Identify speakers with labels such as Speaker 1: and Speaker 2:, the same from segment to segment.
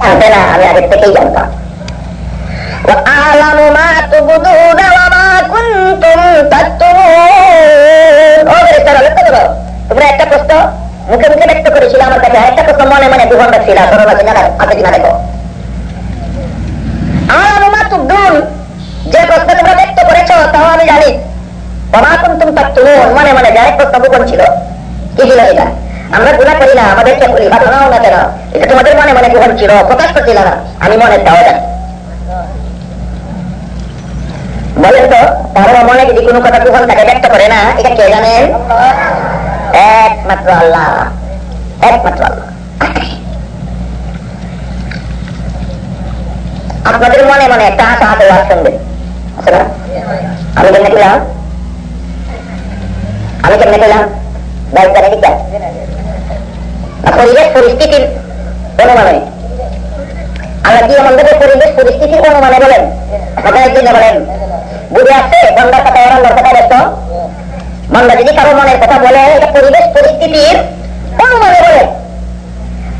Speaker 1: পারবে না আমি আগের থেকেই জানতাম। একটা প্রশ্ন মনে মনে দু ছিল করোনা মা তুবুদুন, যে প্রশ্ন তোমরা ব্যক্ত করেছ, তাও আমি জানি। ওয়া মা কুনতুম মনে মনে যে এক প্রশ্ন গোপন ছিল, কি ছিল এটা? আমরা গুণা করি না আমাদেরকে বলি বা শোনাও না কেন? এটা তোমাদের মনে মনে গোপন ছিল, প্রকাশ করছিল না। আমি মনে দাও জানি। বলেন তো তার মনে যদি কোনো কথা গোপন থাকে, ব্যক্ত করে না, এটা কে জানেন একমাত্র আল্লাহ। একমাত্র আল্লাহ। আপনাদের মনে মনে একটা হাসা হাতে ওয়াজ শুনবে আছে না? আমি কেমনে পেলাম আমি কেমনে পেলাম দায়িত্ব নাকি কে? পরিবেশ পরিস্থিতির অনুমানে। আল্লাহ কি আমাদের পরিবেশ পরিস্থিতির অনুমানে বলেন? একদিন বলেন? বুঝে আসছে? বন্ধার কথা আল্লাহর কথা ব্যস্ত বন্ধা যদি কারও মনের কথা বলে, এটা পরিবেশ পরিস্থিতির অনুমানে বলে।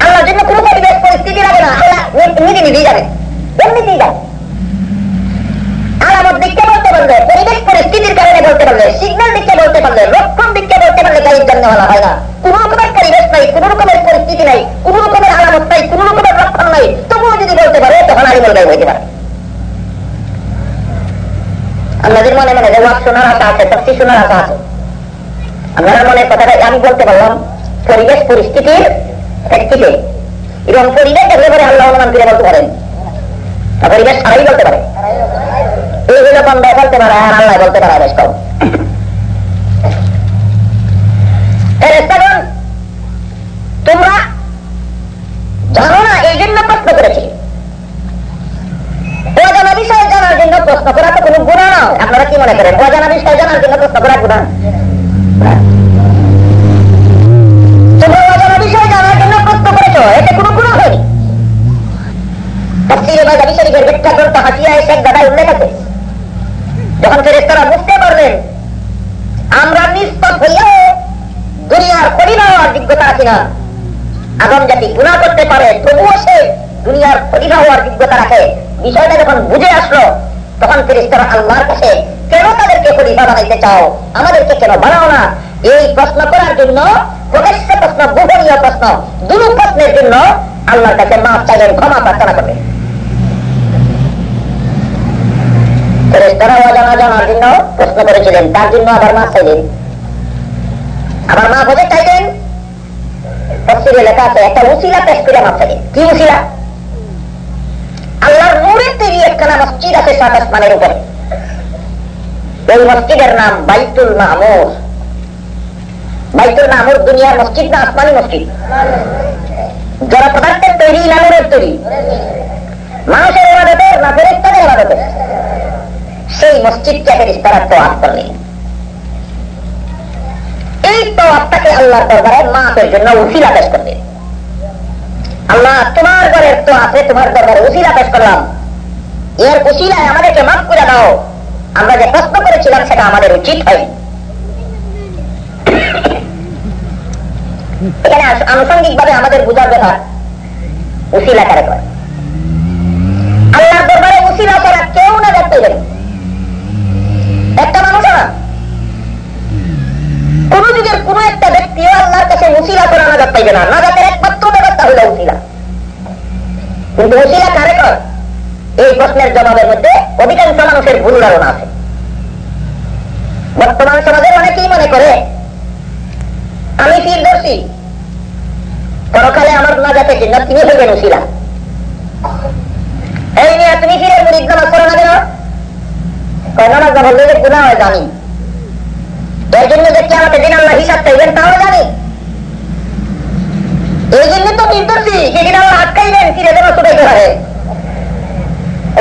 Speaker 1: আল্লাহর জন্য কোনো পরিবেশ পরিস্থিতি লাগে না, আল্লাহ নিজে নিজেই যাবে। এমনিতেই যাবে। পারলে পরিবেশ পরিস্থিতির কারণে বলতে পারলে সিগন্যাল দিককে বলতে পারলে লক্ষণ দিককে বলতে পারলে গাড়ির জন্য বলা হয় না। কোন রকমের পরিবেশ নাই, কোন রকমের পরিস্থিতি নাই, কোন রকমের আলামত নাই, কোন রকমের লক্ষণ নাই। তবুও যদি বলতে পারে, তখন আলিমুল গাইব হইতে পারে আমাদের মনে মনে ওয়াক শোনার আশা আছে তফসি শোনার আশা আছে। আপনার মনের কথাটা আমি বলতে পারলাম, পরিবেশ পরিস্থিতির প্রেক্ষিতে, এবং পরিবেশ দেখলে আল্লাহ অনুমান করে বলতে পারেন। পরিবেশ ছাড়াই বলতে পারে। এইগুলো বন্ধ বলতে পারে আর আল্লাহ বলতে পারে কম ফেরেশতাগণ, তোমরা জানো না এই জন্য প্রশ্ন করেছি। অজানা বিষয় জানার জন্য প্রশ্ন করা তো কোনো গুণা নয় আপনারা কি মনে করেন অজানা বিষয় জানার জন্য প্রশ্ন করা গুণা যখন বুঝে আসলো, তখন ফেরেস্তারা আল্লাহর কাছে, কেন তাদেরকে খলিফা বানাইতে চাও? আমাদেরকে কেন বানাও না? এই প্রশ্ন করার জন্য, প্রকাশ্য প্রশ্ন গোপনীয় প্রশ্ন দুরু প্রশ্নের জন্য আল্লাহর কাছে মাফ চাইলেন ক্ষমা প্রার্থনা করবেন। ফেরেশতারা অজানা জানার জন্য প্রশ্ন করেছিলেন, তার জন্য আবার মাফ চাইলেন আবার মাফ হতে চাইলেন একটা উসিলা পেশ করে মাফ চাইলেন কি উসিলা? তৈরি একখানা মসজিদ আছে সাত আসমানের উপরে। এই মসজিদের নাম বাইতুল মাহমুর বাইতুল মাহমুর দুনিয়ার মসজিদ না আসমানি মসজিদ? জড় পদার্থের তৈরি না নূরের তৈরি। মানুষের ইবাদতের না ফেরেশতাদের ইবাদতের। সেই মসজিদকে ফেরেশতারা তোয়াফ করলেন এই তোয়াফটাকে আল্লাহর দরবারে মাফের জন্য উসিলা পেশ করলেন আল্লাহ, তোমার ঘরের তো আছে, তোমার দরবারে উসিলা পেশ করলাম। এর উসিলায় আমাদেরকে মাফ করে দাও। আমরা যে প্রশ্ন করেছিলাম, সেটা আমাদের উচিত হয়নি। এখানে আনুষঙ্গিক ভাবে আমাদের বুঝার উসিলা কারে দরবারে করা কেউ না দেখতে গেলে একটা মানুষ না? কোন যুগের কোন একটা ব্যক্তিও আল্লাহর কাছে উসিলা করা নাজাত পাইবে না। নাজাতের একমাত্র ব্যবস্থা হইল কিন্তু উসিলা কারে কর? এই প্রশ্নের জবাবের মধ্যে অধিকাংশ মানুষের ভুল ধারণা আছে। বর্তমান সমাজের অনেকেই মনে করে, আমি ফিরদর্শী পরকালে আমার নাজাতে জন্য তিনি হইবেন উসিলা এই নিয়ে তুমি করো না কেন? না হয় জানি। এর জন্য যে আমাকে দিন আল্লাহ হিসাব চাইবেন, তাও জানি। এই জন্য তো নির্দোষী সেদিন আল্লাহ আটকাইলেন ফিরে দেওয়া ছুটাইতে পারে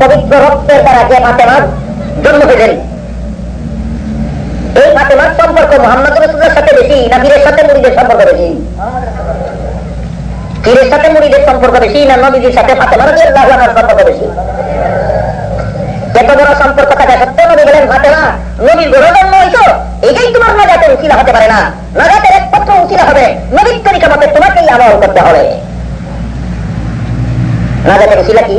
Speaker 1: পবিত্র রক্তের দ্বারা যে ফাতেমার জন্ম হয়েছেন। এই ফাতেমার সম্পর্ক মোহাম্মদ রসুলের সাথে বেশি না বীরের সাথে মুড়িদের সম্পর্ক বেশি? পীরের সাথে মুড়িদের সম্পর্ক বেশি না নবীদের সাথে ফাতেমা রবি আল্লাহর সম্পর্ক বেশি? এত বড় সম্পর্ক থাকা সত্ত্বেও নবী বলেন, ফাতেমা নবীর গড় জন্ম হইতো এটাই তোমার নাজাতের উচিলা হতে পারে না। নাজাতের একমাত্র উচিলা হবে নবীর তরিকা মতে তোমাকেই আমল করতে হবে। নাজাতের উচিলা কি?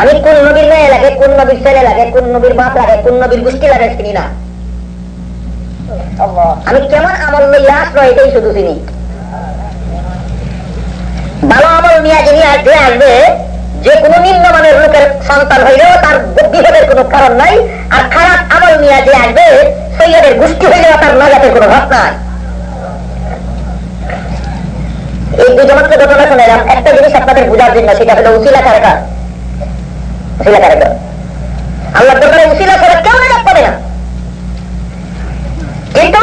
Speaker 1: আমি কোন নবীর মেয়ে লাগে কোন নবীর ছেলে লাগে কোন নবীর বাপ লাগে কোন নবীর গোষ্ঠী লাগে চিনি না। আমি কেমন আমল লইয়া আসলো এটাই শুধু চিনি। ভালো আমল নিয়ে যিনি আসবে আসবে যে কোনো নিম্নমানের লোকের সন্তান হইলেও তার বিভেদের কোনো কারণ নাই আর খারাপ আমল নিয়ে যে আসবে সৈয়দের গোষ্ঠী হইলেও তার নাজাতের কোনো ভাব নাই। এই দুজনকে ঘটনা শুনেলাম একটা জিনিস আপনাদের বোঝার জন্য সেটা হলো উসিলা কারকার উসিলা কারকার আল্লাহ দরবারে উসিলা করে কেউ নাজাত পাবে না। কিন্তু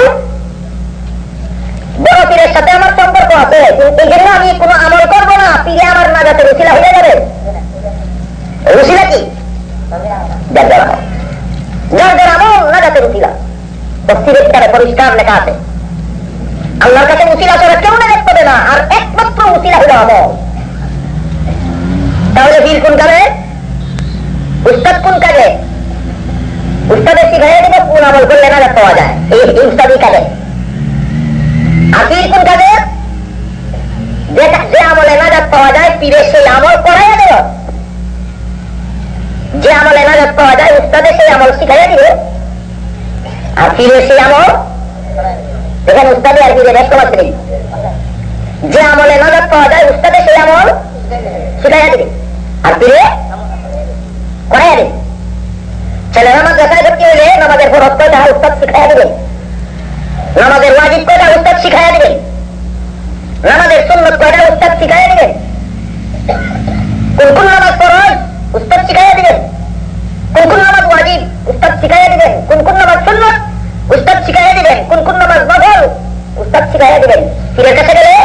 Speaker 1: বড় পীরের সাথে আমার সম্পর্ক আছে এই জন্য আমি কোনো আমল করব না। পীরে আমার নাজাতের উসিলা হয়ে যাবে। উসিলা কি? লেখা আছে। আল্লাহর কাছে উসিলা ছাড়া কেউ নাজাত পাবে না, আর একমাত্র উসিলা হলো আমল। তাহলে বীর কোন কাজে উস্তাদ কোন কাজে? উস্তাদের শিখাইয়া দিবে কোন আমল করলে নাজাত পাওয়া যায়? এই উস্তাদি কাজে। আর পীর কোন কাজে? যে আমলে নাজাত পাওয়া যায় পীরের সেই আমল করাইয়া দেব যে আমলে নাজাত পাওয়া যায়, উস্তাদে সেই আমল শিখাইয়া দিবে। আর পীরের সেই আমল এখানে উস্তাদে আর পীরের সমাজ নেই যে আমলে নাজাত পাওয়া যায়, উস্তাদে সেই আমল শিখাইয়া দিবে। আর পীরে করাইয়া দিবে ছেলেরা মাদ্রাসায় ভর্তি হইলে নামাজের ফরত কয়টা উস্তাদ শিখাইয়া দিবে নামাজের ওয়াজিব কয়টা উস্তাদ শিখাইয়া দিবেন নামাজের সুন্নত কয়টা উস্তাদ শিখাইয়া দিবেন কোন কোন নামাজ ফরজ উস্তাদ শিখাইয়া দিবেন কোন কোন নামাজ ওয়াজিব উস্তাদ শিখাইয়া দিবেন কোন কোন নামাজ সুন্নত উস্তাদ শিখাইয়া দিবেন কোন কোন নামাজ নফল উস্তাদ শিখাইয়া দিবেন পীরের কাছে গেলে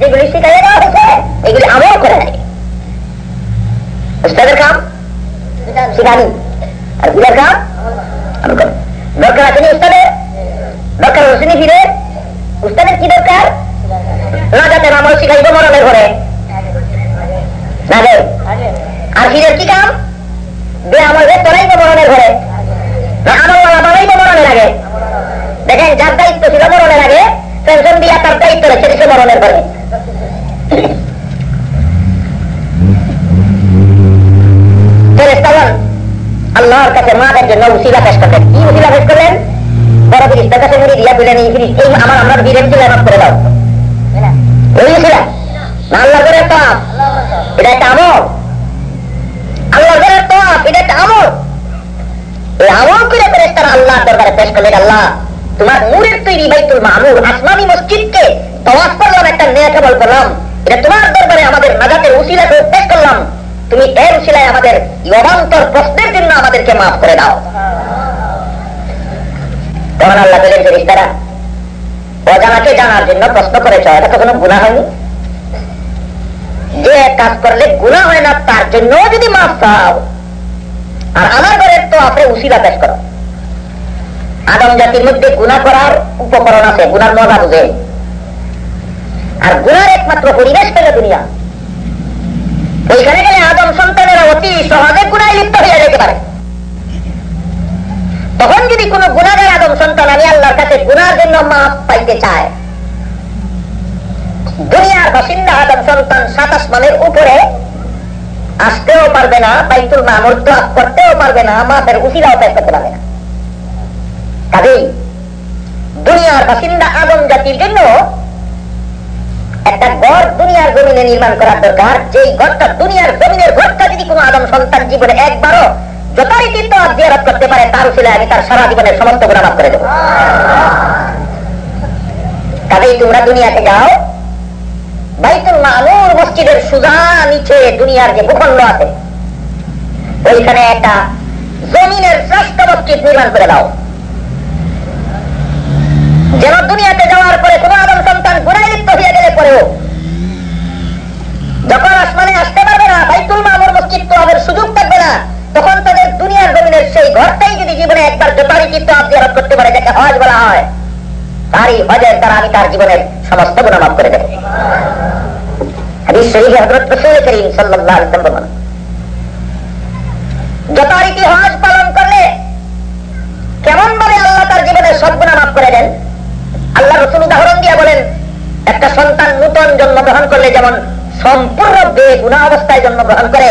Speaker 1: যেগুলি শিখাইয়া দেওয়া হয়েছে এগুলি আমল করে নেয় উস্তাদের কাম শিখানি আর পীরের কাম আমল করে দরকার আছে নি উস্তাদের দরকার হোসেনি ফিরে উস্তাদের কি দরকার না যাতে আমল শিখাইব মরণের ঘরে না রে আর ফিরের কি কাম? যে আমল রে তোরাইব মরণের ঘরে। না আমল বানাইব মরণের দেখেন, যার দায়িত্ব ছিল মরণের আগে পেনশন দিয়া তার দায়িত্ব রেখে দিচ্ছে মরণের ঘরে। আল্লাহর কাছে মাদের জন্য উসিলা পেশ করলেন। কি উসিলা পেশ করলেন? বড় দিয়া দিলেন এই ফিরিস এই আমার আমরা করে আল্লাহ করে তাপ এটা একটা আমল। আল্লাহ করে তাপ এটা একটা আমল। এই আমল করে ফেরেস্তারা আল্লাহর দরবারে পেশ করলেন আল্লাহ, তোমার নূরের তৈরি বাইতুল মামুর আসমানি মসজিদকে তওয়াফ করলাম, একটা আমল করলাম। এটা তোমার দরবারে আমাদের নাজাতের উসিলা করে পেশ করলাম। তুমি এর উসিলায় আমাদের লবান্তর প্রশ্নের জন্য আমাদেরকে মাফ করে দাও। তখন আল্লাহ বলেন ফেরিস্তারা অজানাকে জানার জন্য প্রশ্ন করেছ, এটা তো কোনো গুণা হয়নি? যে কাজ করলে গুণা হয় না, তার জন্য যদি মাফ চাও। আর আমার ঘরের তো আপনি পেশ করো। আদম জাতির মধ্যে গুণা করার উপকরণ আছে, গুনার মজা বুঝে। আর গুনার একমাত্র পরিবেশ পেলে দুনিয়া। ওইখানে গেলে আদম সন্তানেরা অতি সহজে গুণায় লিপ্ত হয়ে যেতে পারে। তখন যদি কোনো সন্তান আমি আল্লাহর কাছে গুনার জন্য মাপ পাইতে চায় দুনিয়ার বাসিন্দা আদম সন্তান সাত আসমানের উপরে আসতেও পারবে না, বাইতুল মামুর তোয়াপ করতেও পারবে না মাপের উচিরাও ত্যাগ করতে পারবে না। কাজেই দুনিয়ার বাসিন্দা আদম জাতির জন্য একটা ঘর দুনিয়ার জমিনে নির্মাণ করার দরকার। যেই ঘরটা দুনিয়ার জমিনের ঘরটা যদি কোনো আদম সন্তান জীবনে একবারও যথারীতি তো জিয়ারত করতে পারে, তার উচিলে আমি তার সারা জীবনের সমস্ত গুণা মাফ করে দেবো। কাজেই তোমরা দুনিয়াতে যাও মসজিদের সুজা নিচে দুনিয়ার যে ভূখণ্ড আছে, ওইখানে একটা জমিনের শ্রেষ্ঠ মসজিদ নির্মাণ করে দাও। যেন দুনিয়াতে যাওয়ার পরে কোন আদম সন্তান গুণায় হয়ে গেলে পরেও যখন আসমানে আসতে পারবে না, বাইতুল মামুর মসজিদ তো আমাদের সুযোগ থাকবে না, তখন তাদের দুনিয়ার জমিনের সেই ঘরটাই যদি জীবনে একবার যথারীতি তো আত্মীয় করতে পারে, যাকে হজ বলা হয়, তারই হজের দ্বারা আমি তার জীবনের সমস্ত গুণা করে দেবো। হাদিস শরীফে পালন করলে কেমন ভাবে আল্লাহ তার জীবনের সব মাফ করে দেন? আল্লাহ রসুল উদাহরণ দিয়ে বলেন, একটা সন্তান নূতন জন্মগ্রহণ করলে যেমন সম্পূর্ণ বেগুনা অবস্থায় জন্মগ্রহণ করে,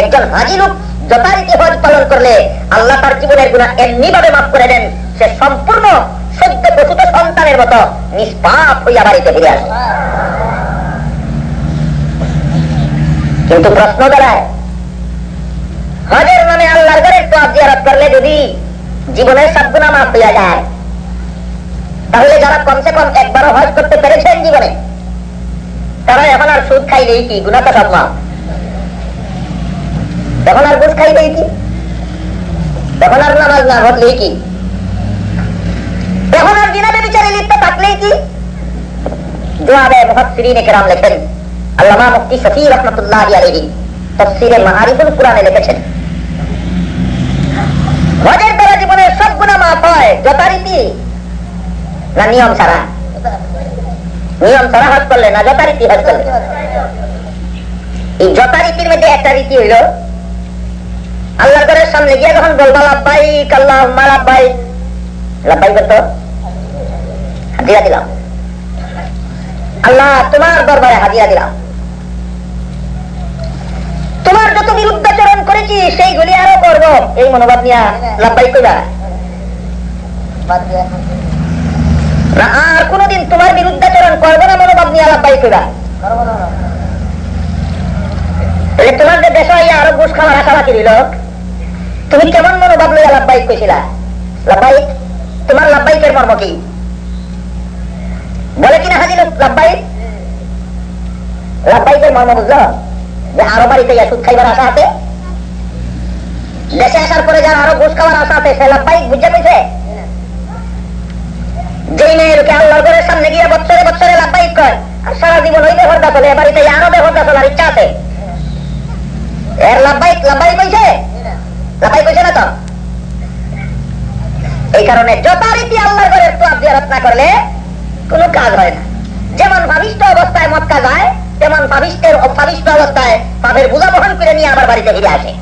Speaker 1: একজন হাজি লোক যথারীতি হজ পালন করলে আল্লাহ তার জীবনের গুণা এমনি ভাবে মাফ করে দেন, সে সম্পূর্ণ সদ্য প্রসূত সন্তানের মতো নিষ্পাপ হইয়া বাড়িতে ফিরে আসে। কিন্তু প্রশ্ন দাঁড়ায় হজের নামে আল্লাহর ঘরের তো জিয়ারত করলে যদি জীবনের সবগুনা মাফ হইয়া যায়, তাহলে যারা কমসে কম একবারও হজ করতে পেরেছেন জীবনে, তারা এখন আর সুদ খাইলেই কি? গুণা তো সব মাফ। এখন আর বুঝ খাইলেই কি? তখন আর নামাজ না ঘটলেই কি? এখন আর দিনাতে বিচারে লিপ্ত থাকলেই কি? জবাবে মুহাসসিরিন কেরাম লেখেন আল্লামা মুফতি শফি রহমতুল্লাহ আলাইহি তাফসীরে কোরআনে লিখেছেন, হজের দ্বারা জীবনের সব গুনাহ মাফ হয়, যথারীতি না নিয়ম ছাড়া? নিয়ম ছাড়া হজ করলে না যথারীতি হজ করলে? এই যথারীতির মধ্যে একটা রীতি হইল আল্লাহ করে সামনে গিয়ে যখন বলবা লাভবাইক আল্লাহ লাভবাইক লাভবাইক করতো হাজিরা দিলাম। আল্লাহ তোমার দরবারে হাজিরা দিলাম। তোমার যত বিরুদ্ধাচরণ করেছি সেইগুলি আরও করব। এই মনোভাব নিয়ে লাভবাইক কইবা? আর কোনদিন তোমার বিরুদ্ধাচরণ করব না, মনোভাব নিয়ে লাভবাইক কইবা? তোমার যে দেশ আরও ঘুষ রইল, তুমি কেমন মনোভাব লইয়া লাভবাইক কইছিলা? লাভবাইক তোমার লাভবাইকের মর্ম কি? বলে কিনা হাজির লাভবাইক লাভবাইকের মর্ম বুঝলো? যে আরও বাড়িতে ইয়া সুদ খাইবার আশা আছে? দেশে আসার পরে যার আরও ঘুষ খাওয়ার আশা আছে, সে লাভবাইক বুঝে পেয়েছে? যেই সামনে গিয়ে বছরে বছরে কয়, আর সারা জীবন ওই বেহরদা চলে আরও বেহরদা চলার ইচ্ছা আছে? এর না তো? এই কারণে যথারীতি আল্লাহর ঘরের তো জিয়ারত না করলে কোনো কাজ হয় না। যেমন ভাবিষ্ট অবস্থায় মক্কা যায় তেমন পাবিষ্টের অপাবিষ্ট অবস্থায় পাপের বোঝা বহন করে নিয়ে আবার বাড়িতে ফিরে আসে।